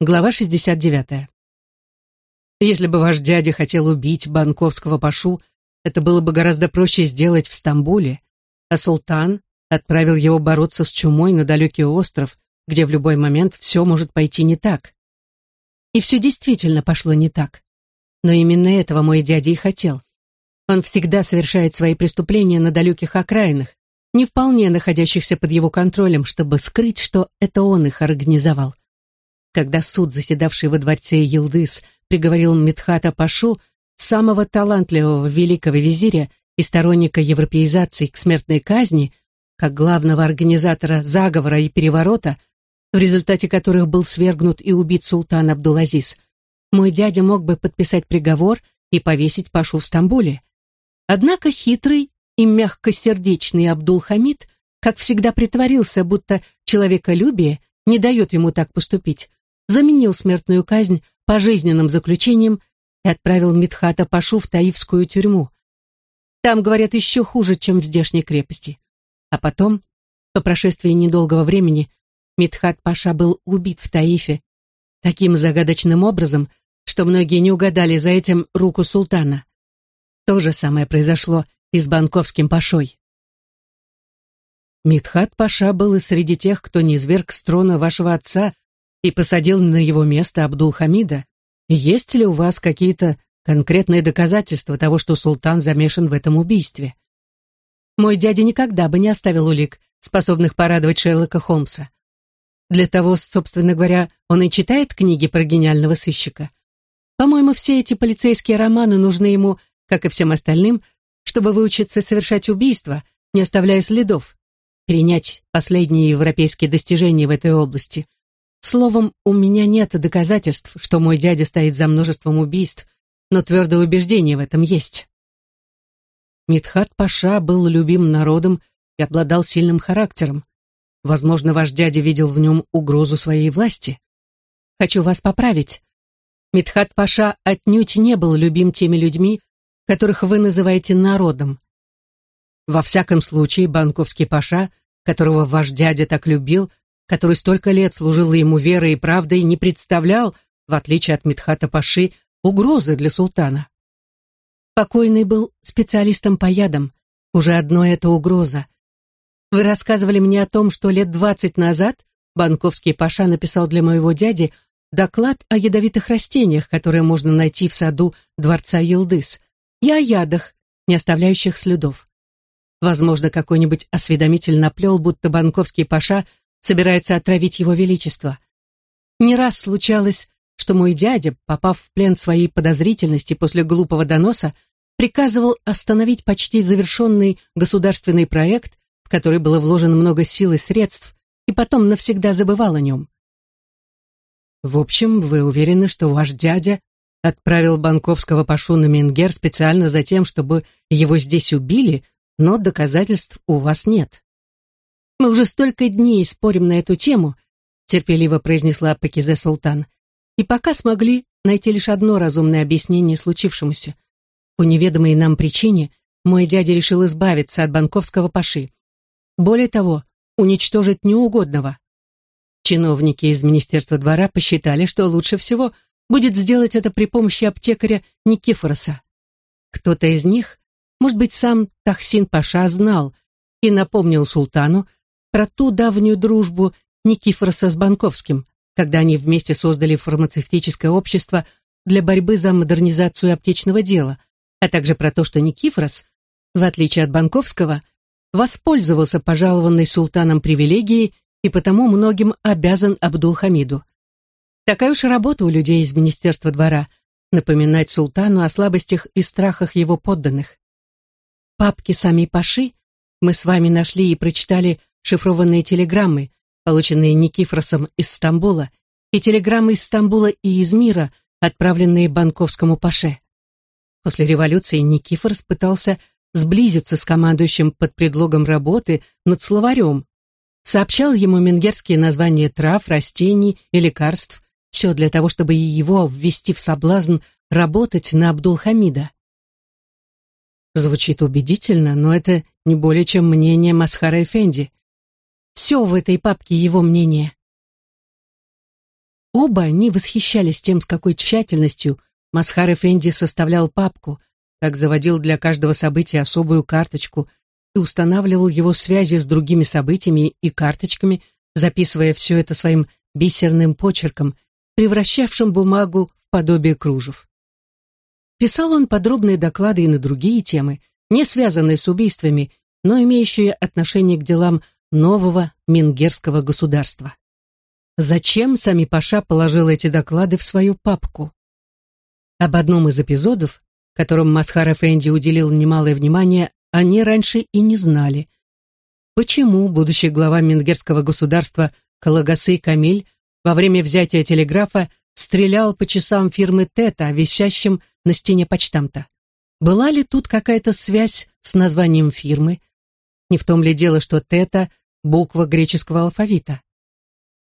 Глава 69. Если бы ваш дядя хотел убить банковского пашу, это было бы гораздо проще сделать в Стамбуле, а султан отправил его бороться с чумой на далекий остров, где в любой момент все может пойти не так. И все действительно пошло не так. Но именно этого мой дядя и хотел. Он всегда совершает свои преступления на далеких окраинах, не вполне находящихся под его контролем, чтобы скрыть, что это он их организовал. Когда суд, заседавший во дворце Елдыс, приговорил Митхата Пашу, самого талантливого великого визиря и сторонника европеизации к смертной казни, как главного организатора заговора и переворота, в результате которых был свергнут и убит султан Абдулазиз, мой дядя мог бы подписать приговор и повесить Пашу в Стамбуле. Однако хитрый и мягкосердечный Абдул-Хамид, как всегда, притворился, будто человеколюбие не дает ему так поступить, заменил смертную казнь пожизненным заключением и отправил Митхата Пашу в Таифскую тюрьму. Там, говорят, еще хуже, чем в здешней крепости. А потом, по прошествии недолгого времени, Митхат Паша был убит в Таифе таким загадочным образом, что многие не угадали за этим руку султана. То же самое произошло и с Банковским Пашой. Митхат Паша был и среди тех, кто не изверг с трона вашего отца и посадил на его место Абдул-Хамида. Есть ли у вас какие-то конкретные доказательства того, что султан замешан в этом убийстве? Мой дядя никогда бы не оставил улик, способных порадовать Шерлока Холмса. Для того, собственно говоря, он и читает книги про гениального сыщика. По-моему, все эти полицейские романы нужны ему, как и всем остальным, чтобы выучиться совершать убийства, не оставляя следов, перенять последние европейские достижения в этой области. Словом, у меня нет доказательств, что мой дядя стоит за множеством убийств, но твердое убеждение в этом есть. Митхат Паша был любим народом и обладал сильным характером. Возможно, ваш дядя видел в нем угрозу своей власти. Хочу вас поправить. Митхат Паша отнюдь не был любим теми людьми, которых вы называете народом. Во всяком случае, банковский паша, которого ваш дядя так любил, который столько лет служил ему верой и правдой, не представлял, в отличие от Митхата Паши, угрозы для султана. Покойный был специалистом по ядам. Уже одно это угроза. Вы рассказывали мне о том, что лет двадцать назад банковский паша написал для моего дяди доклад о ядовитых растениях, которые можно найти в саду дворца Елдыс и о ядах, не оставляющих следов. Возможно, какой-нибудь осведомитель наплел, будто банковский паша собирается отравить его величество. Не раз случалось, что мой дядя, попав в плен своей подозрительности после глупого доноса, приказывал остановить почти завершенный государственный проект, в который было вложено много сил и средств, и потом навсегда забывал о нем. В общем, вы уверены, что ваш дядя Отправил банковского пашу на Менгер специально за тем, чтобы его здесь убили, но доказательств у вас нет. Мы уже столько дней спорим на эту тему, терпеливо произнесла Пакизе Султан, и пока смогли найти лишь одно разумное объяснение случившемуся. По неведомой нам причине мой дядя решил избавиться от банковского паши. Более того, уничтожить неугодного. Чиновники из Министерства двора посчитали, что лучше всего – будет сделать это при помощи аптекаря Никифороса. Кто-то из них, может быть, сам Тахсин Паша знал и напомнил султану про ту давнюю дружбу Никифороса с Банковским, когда они вместе создали фармацевтическое общество для борьбы за модернизацию аптечного дела, а также про то, что Никифорос, в отличие от Банковского, воспользовался пожалованной султаном привилегией и потому многим обязан Абдул-Хамиду. Такая уж работа у людей из Министерства двора — напоминать султану о слабостях и страхах его подданных. Папки сами Паши мы с вами нашли и прочитали шифрованные телеграммы, полученные Никифросом из Стамбула, и телеграммы из Стамбула и из мира, отправленные Банковскому Паше. После революции Никифорс пытался сблизиться с командующим под предлогом работы над словарем, сообщал ему менгерские названия трав, растений и лекарств, все для того, чтобы его ввести в соблазн работать на Абдулхамида. Звучит убедительно, но это не более чем мнение Масхара Эфенди. Все в этой папке его мнение. Оба они восхищались тем, с какой тщательностью Масхар Эфенди составлял папку, как заводил для каждого события особую карточку и устанавливал его связи с другими событиями и карточками, записывая все это своим бисерным почерком, превращавшим бумагу в подобие кружев. Писал он подробные доклады и на другие темы, не связанные с убийствами, но имеющие отношение к делам нового мингерского государства. Зачем сами Паша положил эти доклады в свою папку? Об одном из эпизодов, которым Масхар Эфенди уделил немалое внимание, они раньше и не знали. Почему будущий глава мингерского государства Калагасы Камиль во время взятия телеграфа стрелял по часам фирмы Тета, висящим на стене почтамта? Была ли тут какая-то связь с названием фирмы? Не в том ли дело, что Тета — буква греческого алфавита?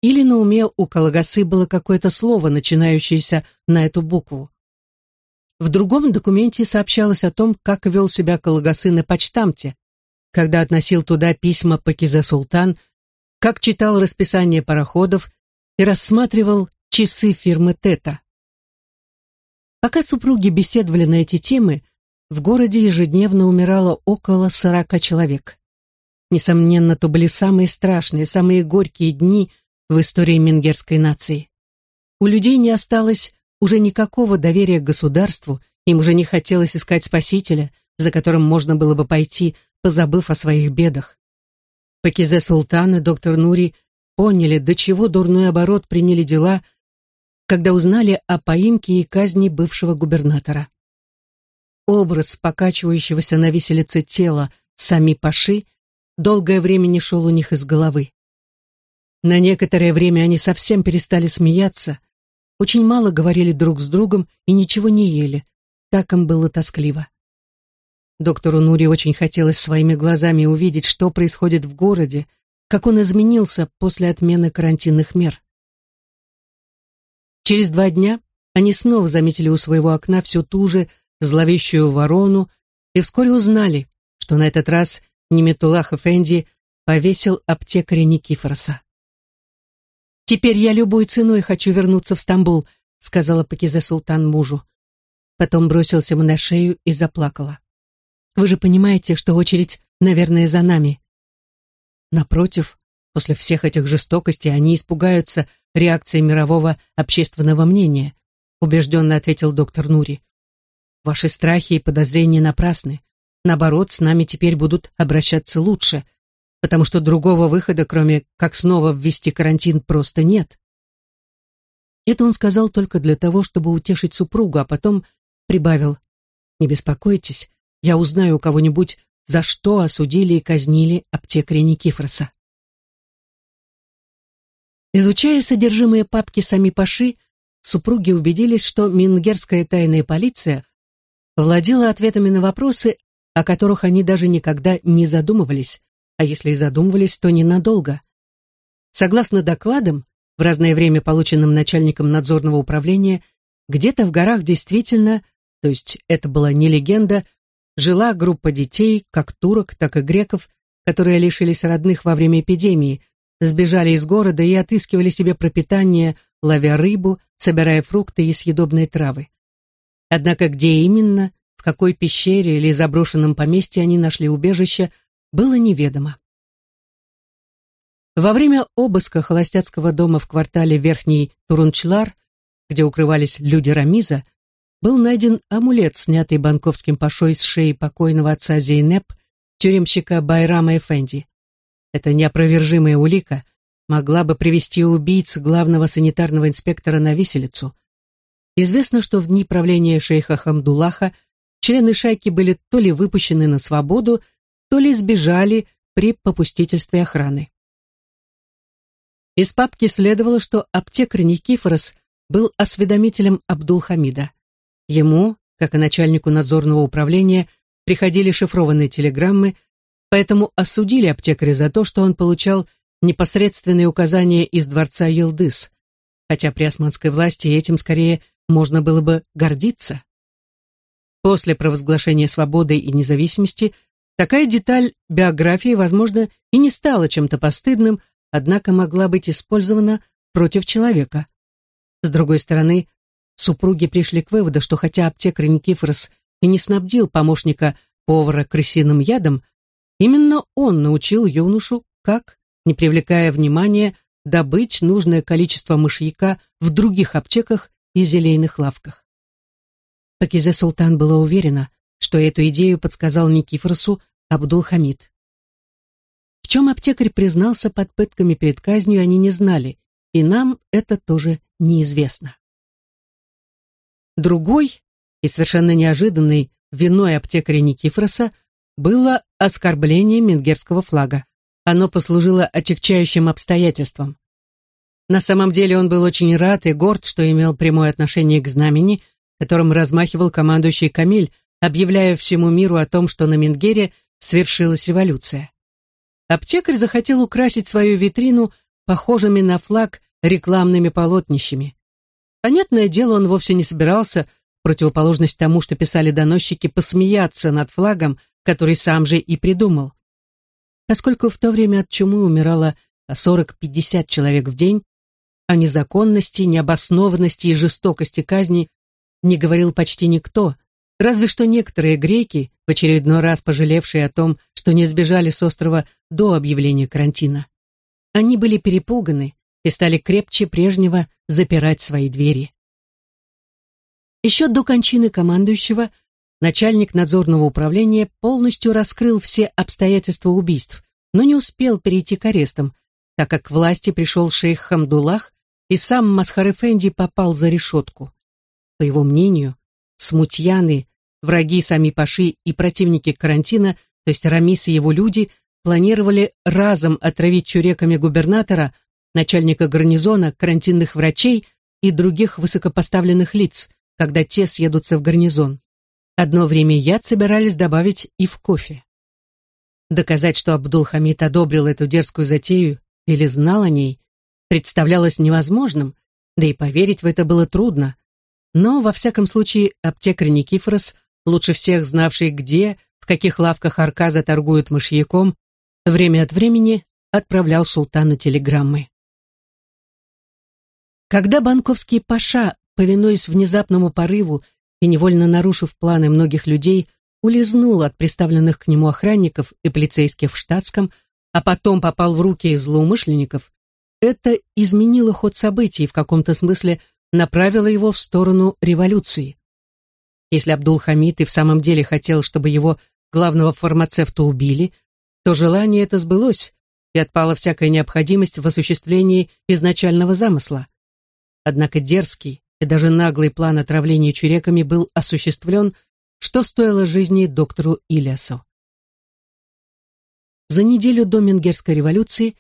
Или на уме у Калагасы было какое-то слово, начинающееся на эту букву? В другом документе сообщалось о том, как вел себя Калагасы на почтамте, когда относил туда письма Пакиза Султан, как читал расписание пароходов и рассматривал часы фирмы Тета. Пока супруги беседовали на эти темы, в городе ежедневно умирало около сорока человек. Несомненно, то были самые страшные, самые горькие дни в истории мингерской нации. У людей не осталось уже никакого доверия к государству, им уже не хотелось искать спасителя, за которым можно было бы пойти, позабыв о своих бедах. Пакизе Султан и доктор Нури поняли, до чего дурной оборот приняли дела, когда узнали о поимке и казни бывшего губернатора. Образ покачивающегося на виселице тела сами Паши долгое время не шел у них из головы. На некоторое время они совсем перестали смеяться, очень мало говорили друг с другом и ничего не ели. Так им было тоскливо. Доктору Нури очень хотелось своими глазами увидеть, что происходит в городе, как он изменился после отмены карантинных мер. Через два дня они снова заметили у своего окна всю ту же зловещую ворону и вскоре узнали, что на этот раз Неметулах Эфенди повесил аптекаря Никифороса. «Теперь я любой ценой хочу вернуться в Стамбул», сказала Пакизе Султан мужу. Потом бросился ему на шею и заплакала. «Вы же понимаете, что очередь, наверное, за нами». Напротив, после всех этих жестокостей они испугаются реакции мирового общественного мнения, убежденно ответил доктор Нури. Ваши страхи и подозрения напрасны. Наоборот, с нами теперь будут обращаться лучше – потому что другого выхода, кроме как снова ввести карантин, просто нет. Это он сказал только для того, чтобы утешить супругу, а потом прибавил, «Не беспокойтесь, я узнаю у кого-нибудь, за что осудили и казнили аптекаря Никифороса». Изучая содержимое папки сами Паши, супруги убедились, что мингерская тайная полиция владела ответами на вопросы, о которых они даже никогда не задумывались, а если и задумывались, то ненадолго. Согласно докладам, в разное время полученным начальником надзорного управления, где-то в горах действительно, то есть это была не легенда, жила группа детей, как турок, так и греков, которые лишились родных во время эпидемии, сбежали из города и отыскивали себе пропитание, ловя рыбу, собирая фрукты и съедобные травы. Однако где именно, в какой пещере или заброшенном поместье они нашли убежище – было неведомо. Во время обыска холостяцкого дома в квартале Верхний Турунчлар, где укрывались люди Рамиза, был найден амулет, снятый банковским пашой с шеи покойного отца Зейнеп, тюремщика Байрама Эфенди. Эта неопровержимая улика могла бы привести убийц главного санитарного инспектора на виселицу. Известно, что в дни правления шейха Хамдулаха члены шайки были то ли выпущены на свободу, то ли сбежали при попустительстве охраны. Из папки следовало, что аптекарь Никифорос был осведомителем Абдулхамида. Ему, как и начальнику надзорного управления, приходили шифрованные телеграммы, поэтому осудили аптекаря за то, что он получал непосредственные указания из дворца Елдыс, хотя при османской власти этим скорее можно было бы гордиться. После провозглашения свободы и независимости – Такая деталь биографии, возможно, и не стала чем-то постыдным, однако могла быть использована против человека. С другой стороны, супруги пришли к выводу, что хотя аптекарь Никифорос и не снабдил помощника повара крысиным ядом, именно он научил юношу, как, не привлекая внимания, добыть нужное количество мышьяка в других аптеках и зелейных лавках. Пакизе Султан была уверена, что эту идею подсказал Никифоросу Абдул-Хамид. В чем аптекарь признался под пытками перед казнью, они не знали, и нам это тоже неизвестно. Другой и совершенно неожиданный виной аптекаря Никифороса было оскорбление менгерского флага. Оно послужило отягчающим обстоятельством. На самом деле он был очень рад и горд, что имел прямое отношение к знамени, которым размахивал командующий Камиль, объявляя всему миру о том, что на Менгере свершилась революция. Аптекарь захотел украсить свою витрину похожими на флаг рекламными полотнищами. Понятное дело, он вовсе не собирался, в противоположность тому, что писали доносчики, посмеяться над флагом, который сам же и придумал. Поскольку в то время от чумы умирало 40-50 человек в день, о незаконности, необоснованности и жестокости казни не говорил почти никто, разве что некоторые греки, в очередной раз пожалевшие о том, что не сбежали с острова до объявления карантина. Они были перепуганы и стали крепче прежнего запирать свои двери. Еще до кончины командующего начальник надзорного управления полностью раскрыл все обстоятельства убийств, но не успел перейти к арестам, так как к власти пришел шейх Хамдулах, и сам Масхар Эфенди попал за решетку. По его мнению, смутьяны, враги сами Паши и противники карантина, то есть Рамис и его люди, планировали разом отравить чуреками губернатора, начальника гарнизона, карантинных врачей и других высокопоставленных лиц, когда те съедутся в гарнизон. Одно время яд собирались добавить и в кофе. Доказать, что Абдул-Хамид одобрил эту дерзкую затею или знал о ней, представлялось невозможным, да и поверить в это было трудно. Но, во всяком случае, аптекарь Никифорос, лучше всех знавший, где, в каких лавках Арказа торгуют мышьяком, время от времени отправлял султану телеграммы. Когда банковский паша, повинуясь внезапному порыву и невольно нарушив планы многих людей, улизнул от приставленных к нему охранников и полицейских в штатском, а потом попал в руки злоумышленников, это изменило ход событий в каком-то смысле направило его в сторону революции. Если Абдул-Хамид и в самом деле хотел, чтобы его главного фармацевта убили, то желание это сбылось, и отпала всякая необходимость в осуществлении изначального замысла. Однако дерзкий и даже наглый план отравления чуреками был осуществлен, что стоило жизни доктору Ильясу. За неделю до Менгерской революции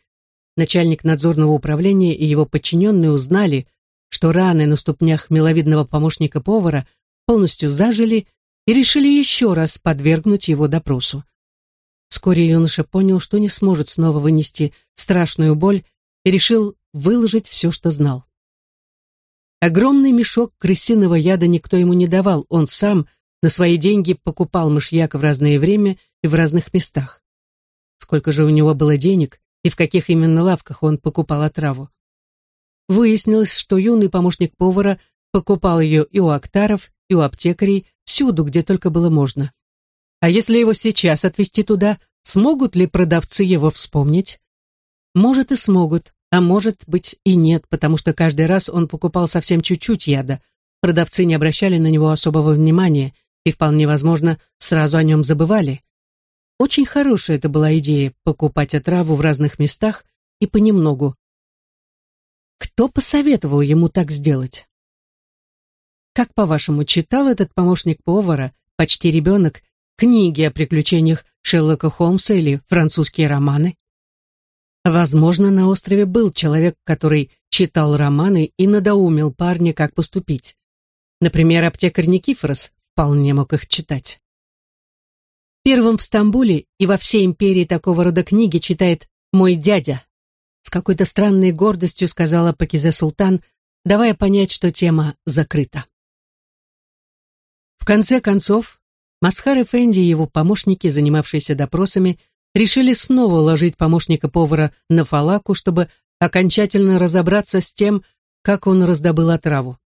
начальник надзорного управления и его подчиненные узнали, что раны на ступнях миловидного помощника повара полностью зажили и решили еще раз подвергнуть его допросу. Вскоре юноша понял, что не сможет снова вынести страшную боль и решил выложить все, что знал. Огромный мешок крысиного яда никто ему не давал, он сам на свои деньги покупал мышьяк в разное время и в разных местах. Сколько же у него было денег, и в каких именно лавках он покупал отраву. Выяснилось, что юный помощник повара покупал ее и у актаров, и у аптекарей, всюду, где только было можно. А если его сейчас отвезти туда, смогут ли продавцы его вспомнить? Может и смогут, а может быть и нет, потому что каждый раз он покупал совсем чуть-чуть яда. Продавцы не обращали на него особого внимания и, вполне возможно, сразу о нем забывали. Очень хорошая это была идея – покупать отраву в разных местах и понемногу. Кто посоветовал ему так сделать? Как, по-вашему, читал этот помощник повара, почти ребенок, книги о приключениях Шерлока Холмса или французские романы? Возможно, на острове был человек, который читал романы и надоумил парня, как поступить. Например, аптекарь Никифорос вполне мог их читать. Первым в Стамбуле и во всей империи такого рода книги читает мой дядя. С какой-то странной гордостью сказала Пакизе Султан, давая понять, что тема закрыта. В конце концов, Масхар Эфенди и его помощники, занимавшиеся допросами, решили снова уложить помощника повара на фалаку, чтобы окончательно разобраться с тем, как он раздобыл отраву.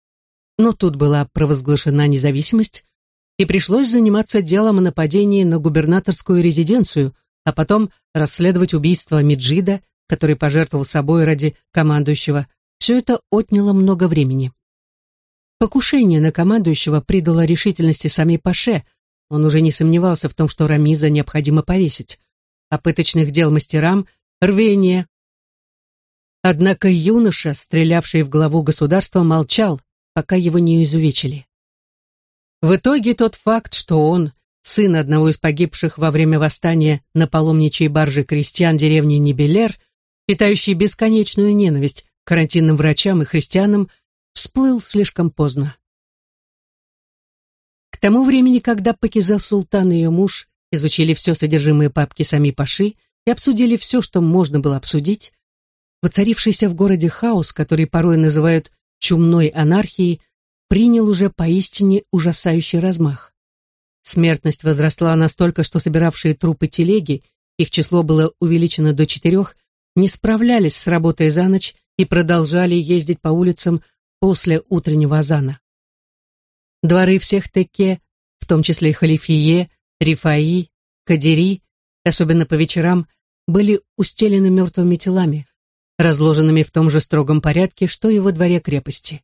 Но тут была провозглашена независимость, и пришлось заниматься делом о нападении на губернаторскую резиденцию, а потом расследовать убийство Меджида, который пожертвовал собой ради командующего. Все это отняло много времени. Покушение на командующего придало решительности самой Паше. Он уже не сомневался в том, что Рамиза необходимо повесить. А дел мастерам — рвение. Однако юноша, стрелявший в главу государства, молчал, пока его не изувечили. В итоге тот факт, что он, сын одного из погибших во время восстания на паломничьей барже крестьян деревни Небелер, питающий бесконечную ненависть к карантинным врачам и христианам, всплыл слишком поздно. К тому времени, когда Пакиза Султан и ее муж изучили все содержимое папки сами Паши и обсудили все, что можно было обсудить, воцарившийся в городе хаос, который порой называют чумной анархией, принял уже поистине ужасающий размах. Смертность возросла настолько, что собиравшие трупы телеги, их число было увеличено до четырех, не справлялись с работой за ночь и продолжали ездить по улицам после утреннего азана. Дворы всех теке, в том числе Халифие, Рифаи, Кадири, особенно по вечерам, были устелены мертвыми телами, разложенными в том же строгом порядке, что и во дворе крепости.